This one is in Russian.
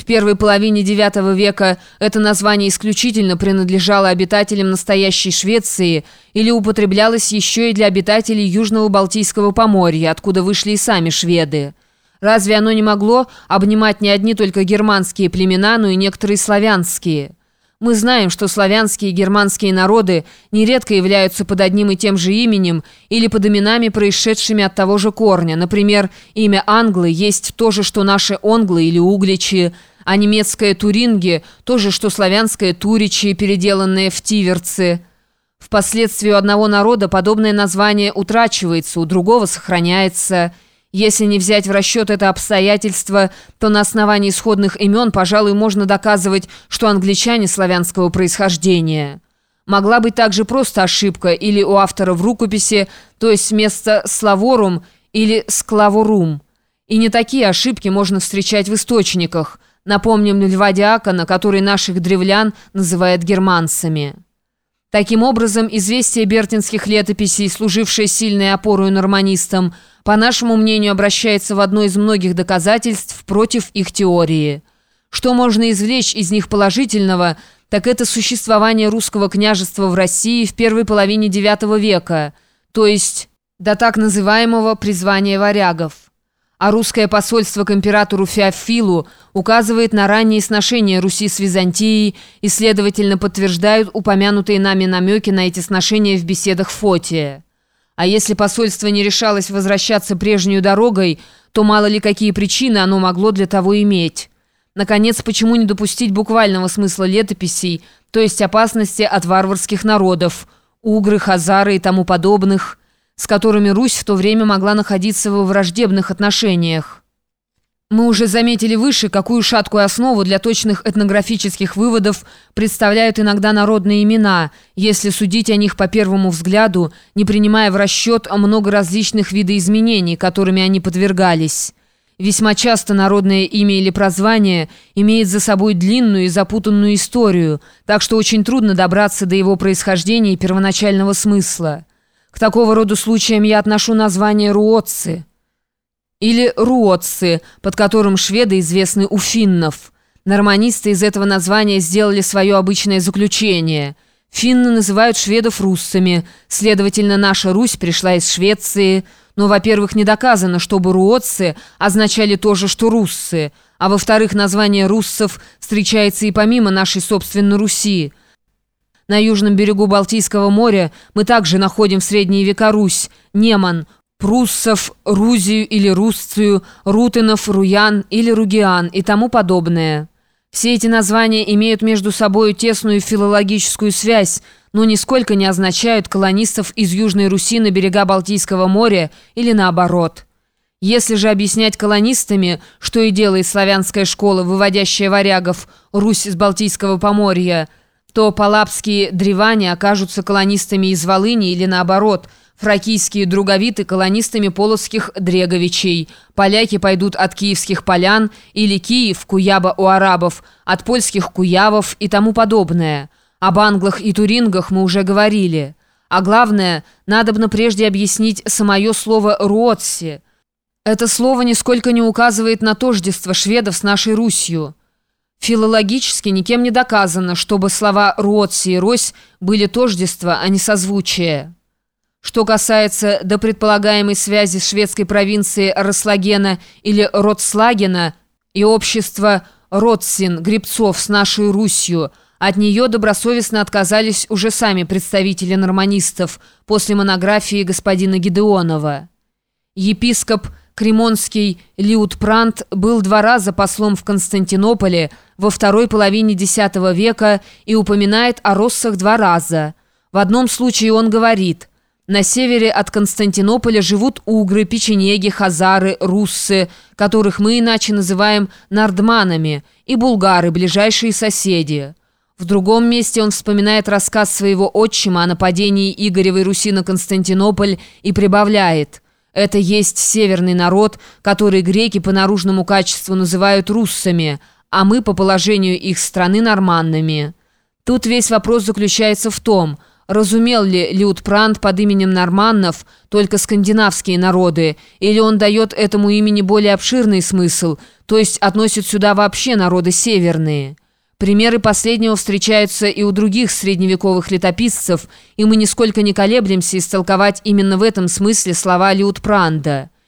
В первой половине IX века это название исключительно принадлежало обитателям настоящей Швеции или употреблялось еще и для обитателей Южного Балтийского поморья, откуда вышли и сами шведы. Разве оно не могло обнимать не одни только германские племена, но и некоторые славянские? Мы знаем, что славянские и германские народы нередко являются под одним и тем же именем или под именами, происшедшими от того же корня. Например, имя Англы есть то же, что наши Онглы или Угличи, а немецкое Туринги – то же, что славянское Туричи, переделанное в Тиверцы. Впоследствии у одного народа подобное название утрачивается, у другого сохраняется – если не взять в расчет это обстоятельство, то на основании исходных имен, пожалуй, можно доказывать, что англичане славянского происхождения. Могла быть также просто ошибка или у автора в рукописи, то есть вместо «славорум» или «склаворум». И не такие ошибки можно встречать в источниках. Напомним Льва Диакона, который наших древлян называет германцами. Таким образом, известие бертинских летописей, служившее сильной опорой норманистам, по нашему мнению, обращается в одно из многих доказательств против их теории. Что можно извлечь из них положительного, так это существование русского княжества в России в первой половине IX века, то есть до так называемого призвания варягов а русское посольство к императору Феофилу указывает на ранние сношения Руси с Византией и, следовательно, подтверждают упомянутые нами намеки на эти сношения в беседах Фотия. А если посольство не решалось возвращаться прежнюю дорогой, то мало ли какие причины оно могло для того иметь. Наконец, почему не допустить буквального смысла летописей, то есть опасности от варварских народов, угры, хазары и тому подобных – с которыми Русь в то время могла находиться во враждебных отношениях. Мы уже заметили выше, какую шаткую основу для точных этнографических выводов представляют иногда народные имена, если судить о них по первому взгляду, не принимая в расчет много различных видоизменений, которыми они подвергались. Весьма часто народное имя или прозвание имеет за собой длинную и запутанную историю, так что очень трудно добраться до его происхождения и первоначального смысла. К такого рода случаям я отношу название руотцы или руотцы, под которым шведы известны у финнов. Норманисты из этого названия сделали свое обычное заключение. Финны называют шведов руссами, следовательно, наша Русь пришла из Швеции. Но, во-первых, не доказано, чтобы руотцы означали то же, что руссы, а во-вторых, название руссов встречается и помимо нашей собственной Руси. На южном берегу Балтийского моря мы также находим в средние века Русь, Неман, Пруссов, Рузию или Русцию, Рутынов, Руян или Ругиан и тому подобное. Все эти названия имеют между собой тесную филологическую связь, но нисколько не означают колонистов из Южной Руси на берега Балтийского моря или наоборот. Если же объяснять колонистами, что и делает славянская школа, выводящая варягов, Русь из Балтийского поморья – то палапские древане окажутся колонистами из Волыни или наоборот, фракийские друговиты колонистами полоцких дреговичей, поляки пойдут от киевских полян или Киев, Куяба у арабов, от польских куявов и тому подобное. Об англах и турингах мы уже говорили. А главное, надобно прежде объяснить самое слово «руотси». Это слово нисколько не указывает на тождество шведов с нашей Русью. Филологически никем не доказано, чтобы слова «родси» и «рось» были тождество, а не созвучие. Что касается до предполагаемой связи шведской провинцией Рослагена или Ротслагена и общества Ротсин, Гребцов с нашей Русью, от нее добросовестно отказались уже сами представители норманистов после монографии господина Гидеонова. Епископ Кремонский Лиутпрант был два раза послом в Константинополе во второй половине X века и упоминает о россах два раза. В одном случае он говорит «На севере от Константинополя живут угры, печенеги, хазары, руссы, которых мы иначе называем нардманами, и булгары, ближайшие соседи». В другом месте он вспоминает рассказ своего отчима о нападении Игоревой Руси на Константинополь и прибавляет – это есть северный народ, который греки по наружному качеству называют руссами, а мы по положению их страны норманнами. Тут весь вопрос заключается в том, разумел ли Лютпрант под именем норманнов только скандинавские народы, или он дает этому имени более обширный смысл, то есть относит сюда вообще народы северные. Примеры последнего встречаются и у других средневековых летописцев, и мы нисколько не колеблемся истолковать именно в этом смысле слова Лютпранда –